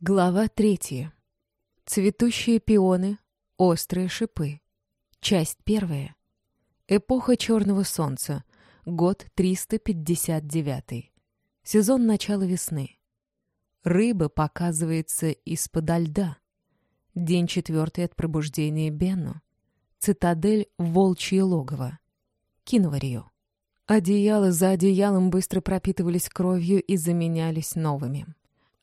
Глава третья. Цветущие пионы, острые шипы. Часть первая. Эпоха черного солнца. Год 359. Сезон начала весны. Рыба показывается из-под льда. День четвертый от пробуждения Бену. Цитадель Волчье логово. Киноварью. Одеяла за одеялом быстро пропитывались кровью и заменялись новыми.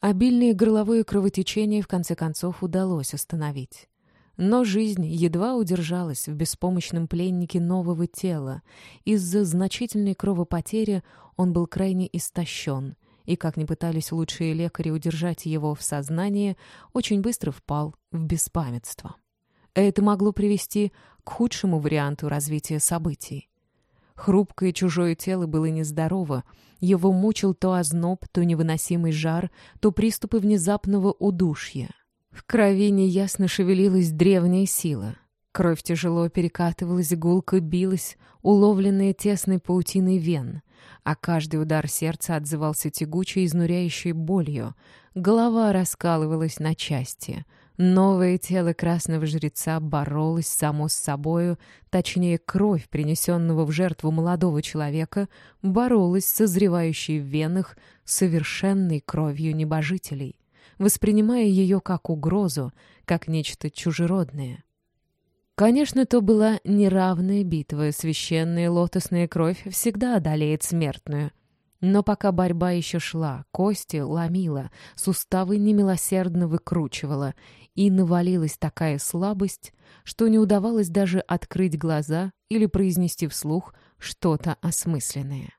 Обильное горловое кровотечение в конце концов удалось остановить. Но жизнь едва удержалась в беспомощном пленнике нового тела. Из-за значительной кровопотери он был крайне истощен, и, как ни пытались лучшие лекари удержать его в сознании, очень быстро впал в беспамятство. Это могло привести к худшему варианту развития событий. Хрупкое чужое тело было нездорово. Его мучил то озноб, то невыносимый жар, то приступы внезапного удушья. В крови неясно шевелилась древняя сила. Кровь тяжело перекатывалась, гулко билась, уловленная тесной паутиной вен, а каждый удар сердца отзывался тягучей, изнуряющей болью. Голова раскалывалась на части — Новое тело красного жреца боролось само с собою, точнее, кровь, принесенного в жертву молодого человека, боролась с созревающей в венах совершенной кровью небожителей, воспринимая ее как угрозу, как нечто чужеродное. Конечно, то была неравная битва, священная лотосная кровь всегда одолеет смертную — но пока борьба еще шла, кости ломила, суставы немилосердно выкручивала, и навалилась такая слабость, что не удавалось даже открыть глаза или произнести вслух что-то осмысленное.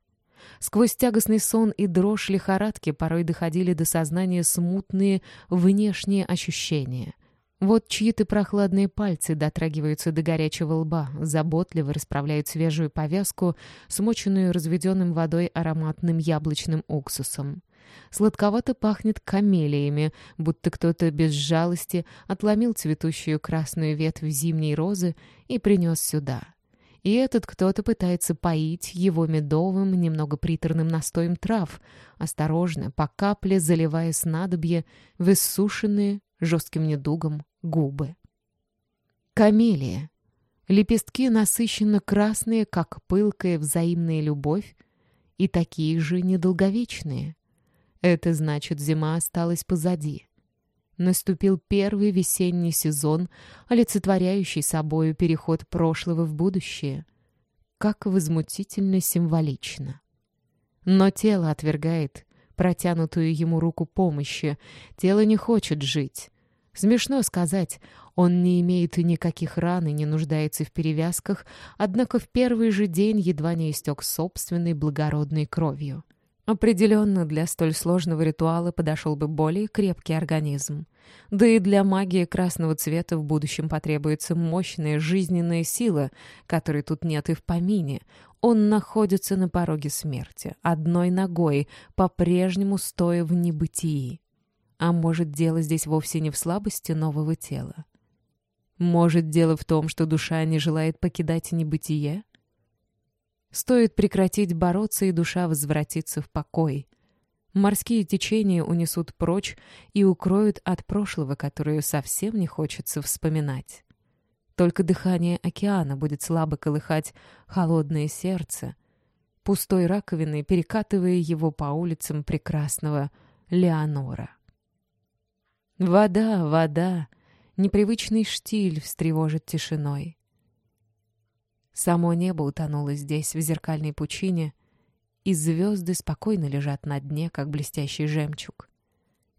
Сквозь тягостный сон и дрожь лихорадки порой доходили до сознания смутные внешние ощущения. Вот чьи-то прохладные пальцы дотрагиваются до горячего лба, заботливо расправляют свежую повязку, смоченную разведенным водой ароматным яблочным уксусом. Сладковато пахнет камелиями, будто кто-то без жалости отломил цветущую красную ветвь зимней розы и принес сюда. И этот кто-то пытается поить его медовым, немного приторным настоем трав, осторожно, по капле заливая снадобье в иссушенные жестким недугом губы. Камелия. Лепестки насыщенно красные, как пылкая взаимная любовь, и такие же недолговечные. Это значит, зима осталась позади. Наступил первый весенний сезон, олицетворяющий собою переход прошлого в будущее. Как возмутительно символично. Но тело отвергает протянутую ему руку помощи. Тело не хочет жить. Смешно сказать, он не имеет никаких ран и не нуждается в перевязках, однако в первый же день едва не истек собственной благородной кровью. Определенно, для столь сложного ритуала подошел бы более крепкий организм. Да и для магии красного цвета в будущем потребуется мощная жизненная сила, которой тут нет и в помине. Он находится на пороге смерти, одной ногой, по-прежнему стоя в небытии. А может, дело здесь вовсе не в слабости нового тела? Может, дело в том, что душа не желает покидать небытие? Стоит прекратить бороться, и душа возвратится в покой. Морские течения унесут прочь и укроют от прошлого, которое совсем не хочется вспоминать. Только дыхание океана будет слабо колыхать холодное сердце, пустой раковиной перекатывая его по улицам прекрасного Леонора. Вода, вода, непривычный штиль встревожит тишиной. Само небо утонуло здесь, в зеркальной пучине, и звезды спокойно лежат на дне, как блестящий жемчуг.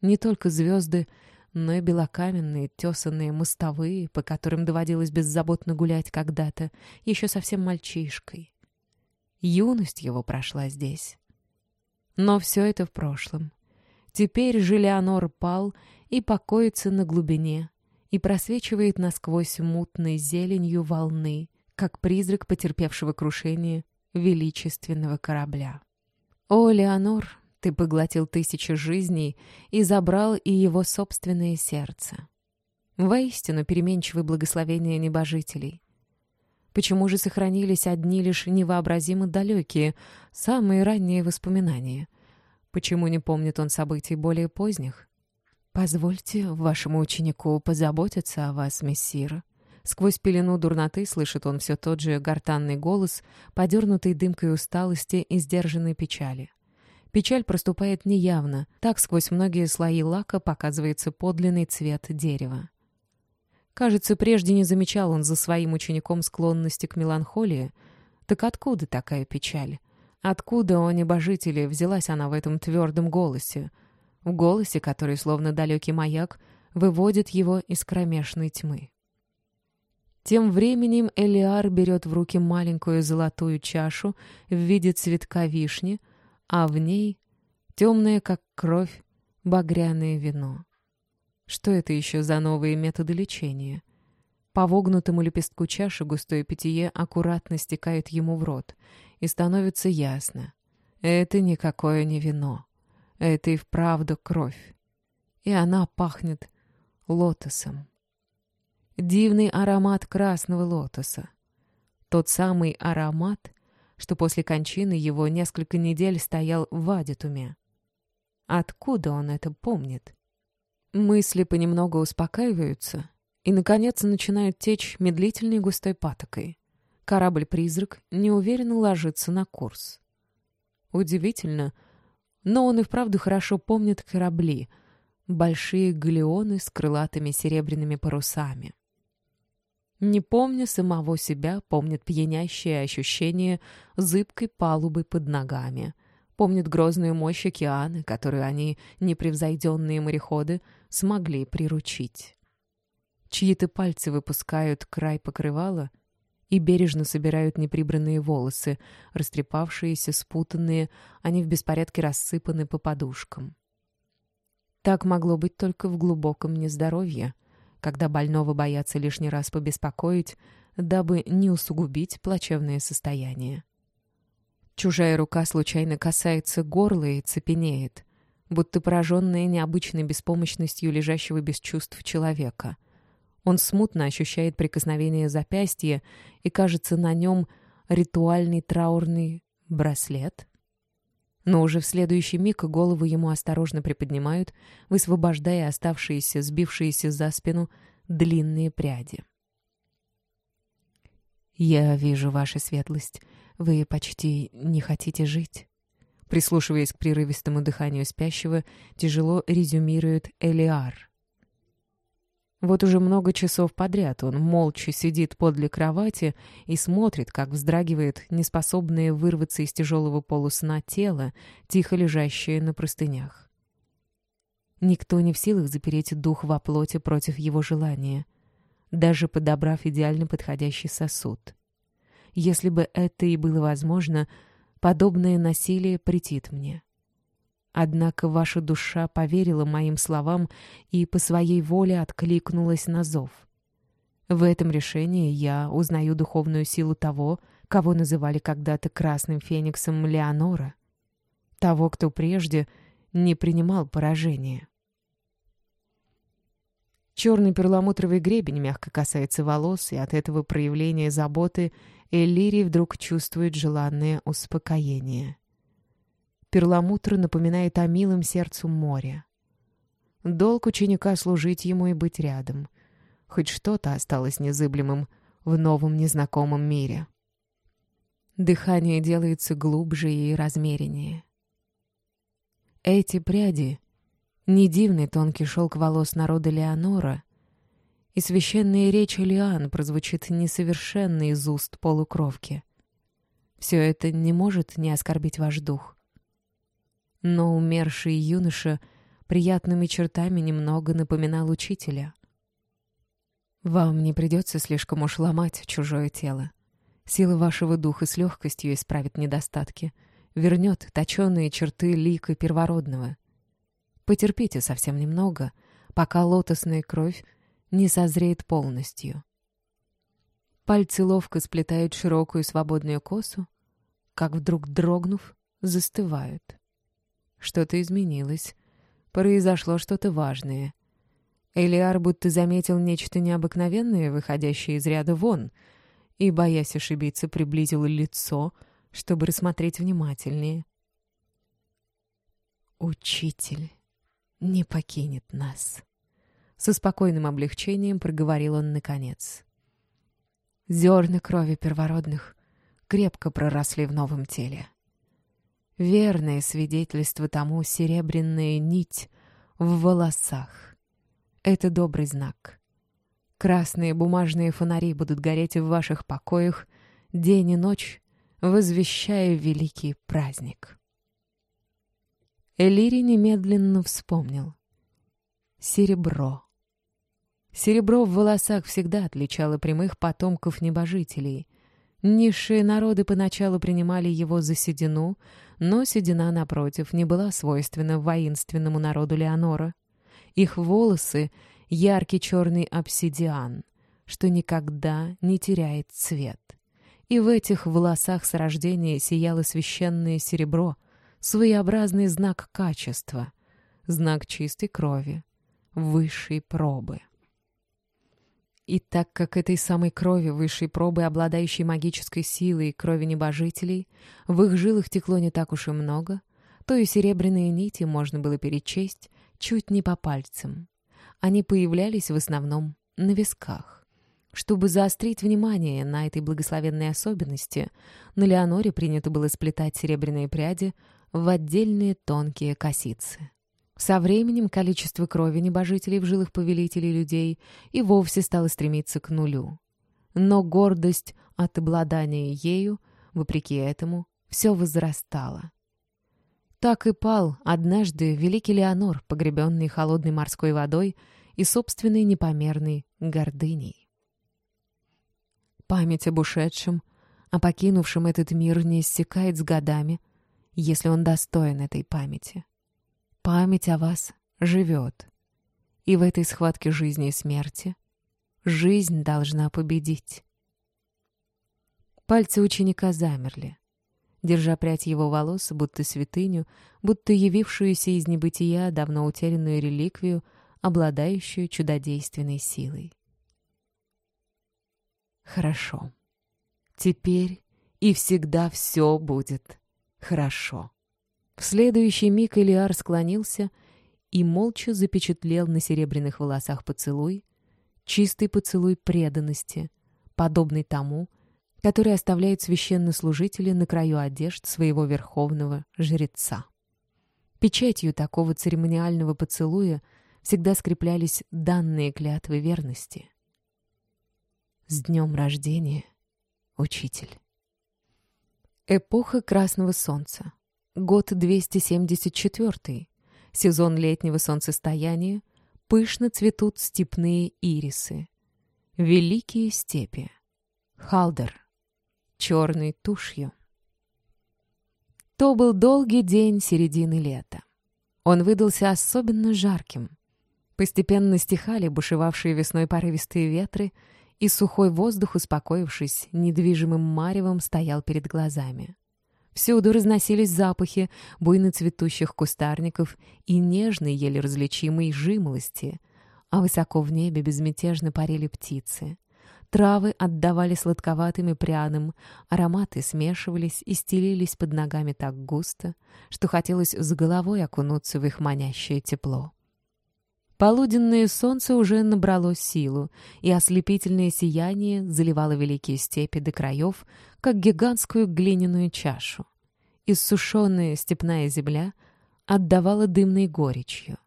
Не только звезды, но и белокаменные, тесанные мостовые, по которым доводилось беззаботно гулять когда-то, еще совсем мальчишкой. Юность его прошла здесь. Но все это в прошлом. Теперь Желеонор пал и покоится на глубине, и просвечивает насквозь мутной зеленью волны, как призрак потерпевшего крушение величественного корабля. «О, Леонор, ты поглотил тысячи жизней и забрал и его собственное сердце. Воистину переменчивы благословения небожителей. Почему же сохранились одни лишь невообразимо далекие, самые ранние воспоминания? Почему не помнит он событий более поздних? «Позвольте вашему ученику позаботиться о вас, мессир». Сквозь пелену дурноты слышит он все тот же гортанный голос, подернутый дымкой усталости и сдержанной печали. Печаль проступает неявно, так сквозь многие слои лака показывается подлинный цвет дерева. Кажется, прежде не замечал он за своим учеником склонности к меланхолии. Так откуда такая печаль? Откуда, о небожители, взялась она в этом твердом голосе? В голосе, который, словно далекий маяк, выводит его из кромешной тьмы. Тем временем Элиар берет в руки маленькую золотую чашу в виде цветка вишни, а в ней темное, как кровь, багряное вино. Что это еще за новые методы лечения? По вогнутому лепестку чаши густое питье аккуратно стекает ему в рот, и становится ясно. Это никакое не вино. Это и вправду кровь. И она пахнет лотосом. Дивный аромат красного лотоса. Тот самый аромат, что после кончины его несколько недель стоял в Адитуме. Откуда он это помнит? Мысли понемногу успокаиваются и, наконец, начинают течь медлительной густой патокой. Корабль-призрак неуверенно ложится на курс. Удивительно, но он и вправду хорошо помнит корабли, большие галеоны с крылатыми серебряными парусами. Не помня самого себя, помнит пьянящее ощущение зыбкой палубы под ногами — помнит грозную мощь океана, которую они, непревзойденные мореходы, смогли приручить. Чьи-то пальцы выпускают край покрывала и бережно собирают неприбранные волосы, растрепавшиеся, спутанные, они в беспорядке рассыпаны по подушкам. Так могло быть только в глубоком нездоровье, когда больного боятся лишний раз побеспокоить, дабы не усугубить плачевное состояние. Чужая рука случайно касается горла и цепенеет, будто пораженная необычной беспомощностью лежащего без чувств человека. Он смутно ощущает прикосновение запястья, и, кажется, на нем ритуальный траурный браслет. Но уже в следующий миг голову ему осторожно приподнимают, высвобождая оставшиеся, сбившиеся за спину, длинные пряди. «Я вижу, ваша светлость», вы почти не хотите жить. Прислушиваясь к прерывистому дыханию спящего, тяжело резюмирует Элиар. Вот уже много часов подряд он молча сидит подле кровати и смотрит, как вздрагивает неспособное вырваться из тяжелого полусна тело, тихо лежащее на простынях. Никто не в силах запереть дух во плоти против его желания, даже подобрав идеально подходящий сосуд. Если бы это и было возможно, подобное насилие претит мне. Однако ваша душа поверила моим словам и по своей воле откликнулась на зов. В этом решении я узнаю духовную силу того, кого называли когда-то Красным Фениксом Леонора, того, кто прежде не принимал поражения. Черный перламутровый гребень мягко касается волос, и от этого проявления заботы Эллири вдруг чувствует желанное успокоение. Перламутр напоминает о милом сердцу моря. Долг ученика служить ему и быть рядом. Хоть что-то осталось незыблемым в новом незнакомом мире. Дыхание делается глубже и размереннее. Эти пряди — не дивный тонкий шелк волос народа Леонора, и священная речь Лиан прозвучит несовершенно из уст полукровки. Все это не может не оскорбить ваш дух. Но умерший юноша приятными чертами немного напоминал учителя. Вам не придется слишком уж ломать чужое тело. Сила вашего духа с легкостью исправит недостатки, вернет точеные черты лика первородного. Потерпите совсем немного, пока лотосная кровь не созреет полностью. Пальцы ловко сплетают широкую свободную косу, как вдруг дрогнув, застывают. Что-то изменилось. Произошло что-то важное. Элиар будто заметил нечто необыкновенное, выходящее из ряда вон, и, боясь ошибиться, приблизил лицо, чтобы рассмотреть внимательнее. «Учитель», не покинет нас. Со спокойным облегчением проговорил он наконец. Зерна крови первородных крепко проросли в новом теле. Верное свидетельство тому серебряная нить в волосах. Это добрый знак. Красные бумажные фонари будут гореть в ваших покоях день и ночь, возвещая великий праздник. Элири немедленно вспомнил. Серебро. Серебро в волосах всегда отличало прямых потомков небожителей. Низшие народы поначалу принимали его за седину, но седина, напротив, не была свойственна воинственному народу Леонора. Их волосы — яркий черный обсидиан, что никогда не теряет цвет. И в этих волосах с рождения сияло священное серебро, своеобразный знак качества, знак чистой крови, высшей пробы. И так как этой самой крови, высшей пробы, обладающей магической силой крови небожителей, в их жилах текло не так уж и много, то и серебряные нити можно было перечесть чуть не по пальцам. Они появлялись в основном на висках. Чтобы заострить внимание на этой благословенной особенности, на Леоноре принято было сплетать серебряные пряди в отдельные тонкие косицы. Со временем количество крови небожителей в жилах повелителей людей и вовсе стало стремиться к нулю. Но гордость от обладания ею, вопреки этому, все возрастала. Так и пал однажды великий Леонор, погребенный холодной морской водой и собственной непомерной гордыней. Память об ушедшем, о покинувшем этот мир не иссякает с годами, если он достоин этой памяти. Память о вас живет. И в этой схватке жизни и смерти жизнь должна победить. Пальцы ученика замерли, держа прядь его волос, будто святыню, будто явившуюся из небытия давно утерянную реликвию, обладающую чудодейственной силой. Хорошо. Теперь и всегда все будет хорошо. В следующий миг Элиар склонился и молча запечатлел на серебряных волосах поцелуй, чистый поцелуй преданности, подобный тому, который оставляют священнослужители на краю одежд своего верховного жреца. Печатью такого церемониального поцелуя всегда скреплялись данные клятвы верности. «С днем рождения, учитель!» Эпоха Красного Солнца Год 274. Сезон летнего солнцестояния. Пышно цветут степные ирисы. Великие степи. Халдер. Черной тушью. То был долгий день середины лета. Он выдался особенно жарким. Постепенно стихали бушевавшие весной порывистые ветры, и сухой воздух, успокоившись, недвижимым маревом стоял перед глазами. Всюду разносились запахи буйно цветущих кустарников и нежной, еле различимой жимолости, а высоко в небе безмятежно парили птицы. Травы отдавали сладковатым и пряным, ароматы смешивались и стелились под ногами так густо, что хотелось с головой окунуться в их манящее тепло. Полуденное солнце уже набрало силу, и ослепительное сияние заливало великие степи до краев, как гигантскую глиняную чашу. Иссушенная степная земля отдавала дымной горечью.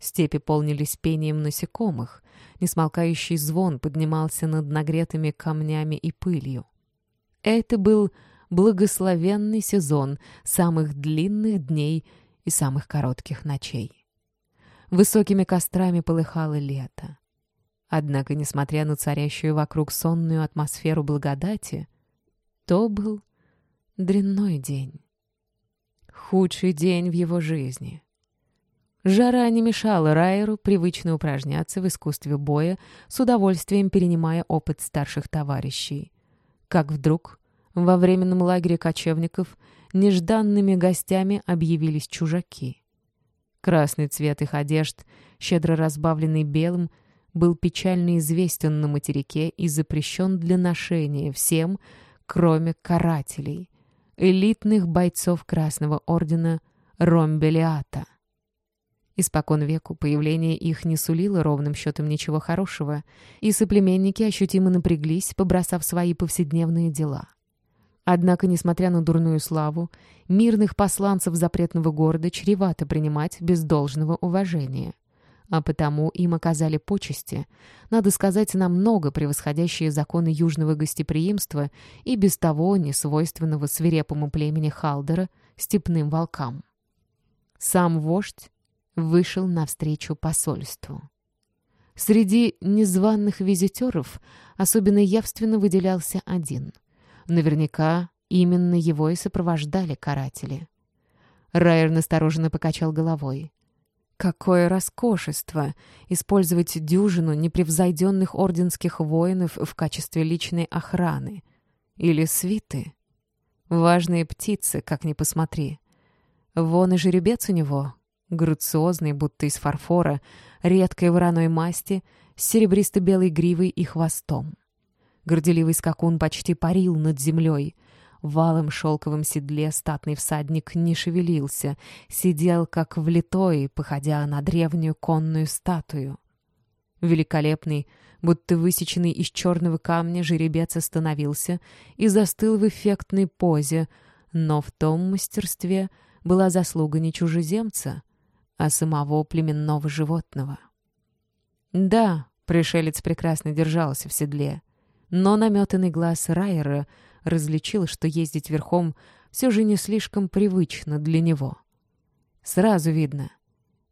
Степи полнились пением насекомых, несмолкающий звон поднимался над нагретыми камнями и пылью. Это был благословенный сезон самых длинных дней и самых коротких ночей. Высокими кострами полыхало лето. Однако, несмотря на царящую вокруг сонную атмосферу благодати, то был дрянной день. Худший день в его жизни. Жара не мешала Райеру привычно упражняться в искусстве боя, с удовольствием перенимая опыт старших товарищей. Как вдруг во временном лагере кочевников нежданными гостями объявились чужаки. Красный цвет их одежд, щедро разбавленный белым, был печально известен на материке и запрещен для ношения всем, кроме карателей, элитных бойцов Красного Ордена Ромбелиата. Испокон веку появление их не сулило ровным счетом ничего хорошего, и соплеменники ощутимо напряглись, побросав свои повседневные дела. Однако, несмотря на дурную славу, мирных посланцев запретного города чревато принимать без должного уважения а потому им оказали почести, надо сказать, намного превосходящие законы южного гостеприимства и без того несвойственного свирепому племени Халдера степным волкам. Сам вождь вышел навстречу посольству. Среди незваных визитеров особенно явственно выделялся один. Наверняка именно его и сопровождали каратели. Райер настороженно покачал головой. Какое роскошество использовать дюжину непревзойденных орденских воинов в качестве личной охраны. Или свиты. Важные птицы, как ни посмотри. Вон и жеребец у него, грациозный, будто из фарфора, редкой вороной масти, с серебристо-белой гривой и хвостом. Горделивый скакун почти парил над землей — в валом шелковом седле статный всадник не шевелился, сидел как влитой, походя на древнюю конную статую. Великолепный, будто высеченный из черного камня, жеребец остановился и застыл в эффектной позе, но в том мастерстве была заслуга не чужеземца, а самого племенного животного. Да, пришелец прекрасно держался в седле, но наметанный глаз Райера — различил, что ездить верхом все же не слишком привычно для него. Сразу видно.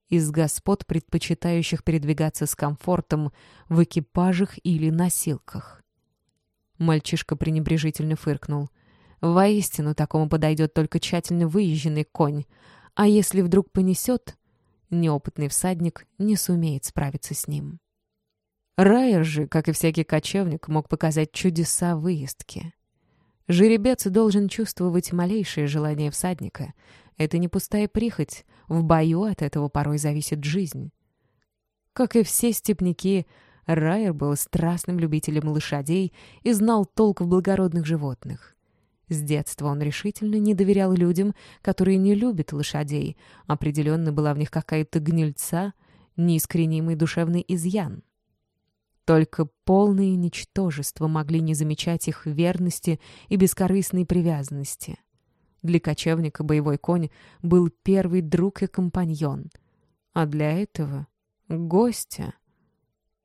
Из господ, предпочитающих передвигаться с комфортом в экипажах или носилках. Мальчишка пренебрежительно фыркнул. Воистину, такому подойдет только тщательно выезженный конь, а если вдруг понесет, неопытный всадник не сумеет справиться с ним. Райер же, как и всякий кочевник, мог показать чудеса выездки. Жеребец должен чувствовать малейшее желание всадника. Это не пустая прихоть. В бою от этого порой зависит жизнь. Как и все степняки, Райер был страстным любителем лошадей и знал толк в благородных животных. С детства он решительно не доверял людям, которые не любят лошадей. Определенно была в них какая-то гнильца, неискоренимый душевный изъян. Только полные ничтожества могли не замечать их верности и бескорыстной привязанности. Для кочевника боевой конь был первый друг и компаньон, а для этого — гостя.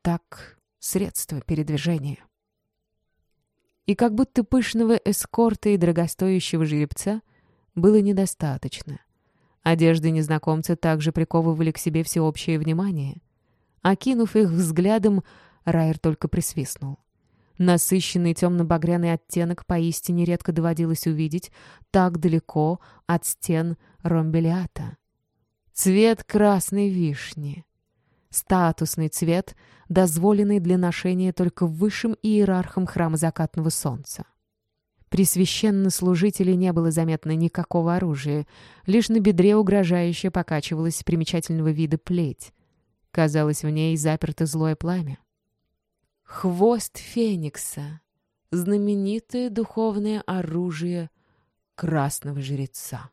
Так средство передвижения. И как будто пышного эскорта и дорогостоящего жеребца было недостаточно. Одежды незнакомца также приковывали к себе всеобщее внимание. Окинув их взглядом, Райер только присвистнул. Насыщенный темно-багряный оттенок поистине редко доводилось увидеть так далеко от стен ромбелиата. Цвет красной вишни. Статусный цвет, дозволенный для ношения только высшим иерархам храма закатного солнца. При священнослужителе не было заметно никакого оружия, лишь на бедре угрожающе покачивалась примечательного вида плеть. Казалось, в ней заперто злое пламя. Хвост Феникса — знаменитое духовное оружие красного жреца.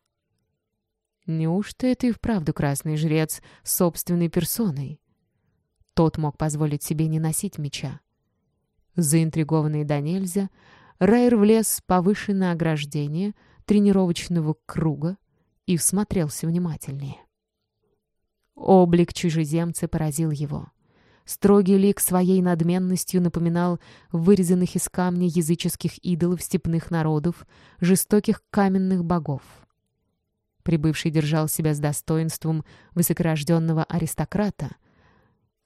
Неужто это и вправду красный жрец собственной персоной? Тот мог позволить себе не носить меча. Заинтригованный до нельзя, Райер влез повыше на ограждение тренировочного круга и всмотрелся внимательнее. Облик чужеземца поразил его. Строгий лик своей надменностью напоминал вырезанных из камня языческих идолов степных народов, жестоких каменных богов. Прибывший держал себя с достоинством высокорожденного аристократа.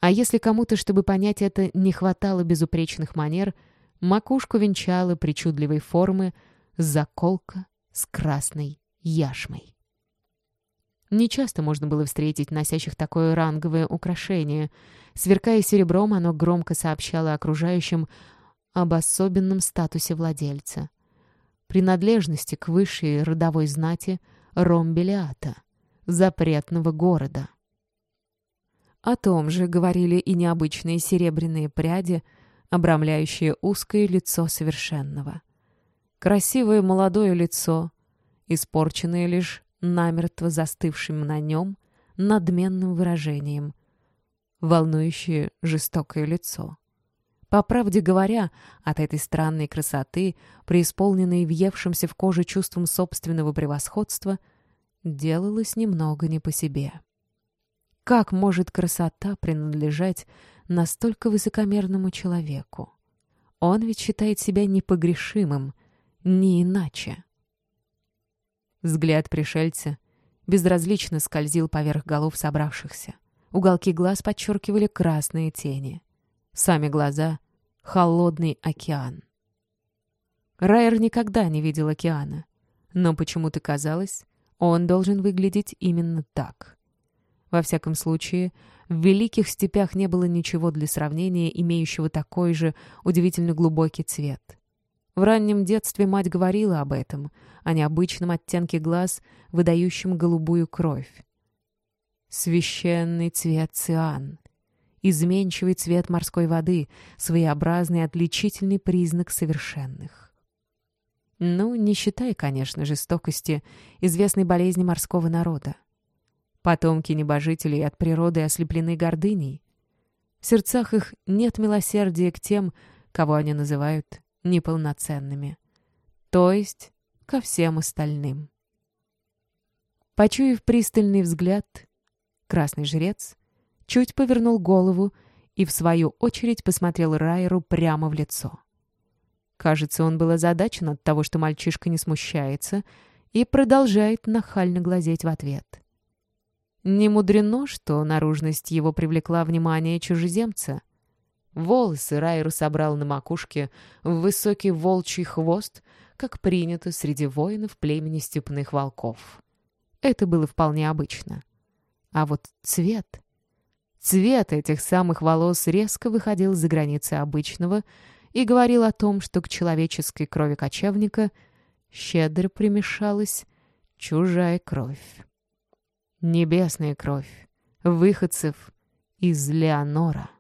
А если кому-то, чтобы понять это, не хватало безупречных манер, макушку венчала причудливой формы заколка с красной яшмой. Нечасто можно было встретить носящих такое ранговое украшение. Сверкая серебром, оно громко сообщало окружающим об особенном статусе владельца. Принадлежности к высшей родовой знати Ромбелиата, запретного города. О том же говорили и необычные серебряные пряди, обрамляющие узкое лицо совершенного. Красивое молодое лицо, испорченное лишь намертво застывшим на нем надменным выражением. Волнующее жестокое лицо. По правде говоря, от этой странной красоты, преисполненной въевшимся в кожу чувством собственного превосходства, делалось немного не по себе. Как может красота принадлежать настолько высокомерному человеку? Он ведь считает себя непогрешимым, не иначе. Взгляд пришельца безразлично скользил поверх голов собравшихся. Уголки глаз подчеркивали красные тени. Сами глаза — холодный океан. Райер никогда не видел океана, но почему-то казалось, он должен выглядеть именно так. Во всяком случае, в великих степях не было ничего для сравнения, имеющего такой же удивительно глубокий цвет. В раннем детстве мать говорила об этом, о необычном оттенке глаз, выдающем голубую кровь. Священный цвет циан. Изменчивый цвет морской воды, своеобразный отличительный признак совершенных. Ну, не считая, конечно, жестокости, известной болезни морского народа. Потомки небожителей от природы ослеплены гордыней. В сердцах их нет милосердия к тем, кого они называют неполноценными. То есть ко всем остальным. Почуяв пристальный взгляд, красный жрец чуть повернул голову и, в свою очередь, посмотрел Райеру прямо в лицо. Кажется, он был озадачен от того, что мальчишка не смущается и продолжает нахально глазеть в ответ. Не мудрено, что наружность его привлекла внимание чужеземца — Волосы Райру собрал на макушке в высокий волчий хвост, как принято среди воинов племени степных волков. Это было вполне обычно. А вот цвет... Цвет этих самых волос резко выходил за границы обычного и говорил о том, что к человеческой крови кочевника щедро примешалась чужая кровь. Небесная кровь выходцев из Леонора.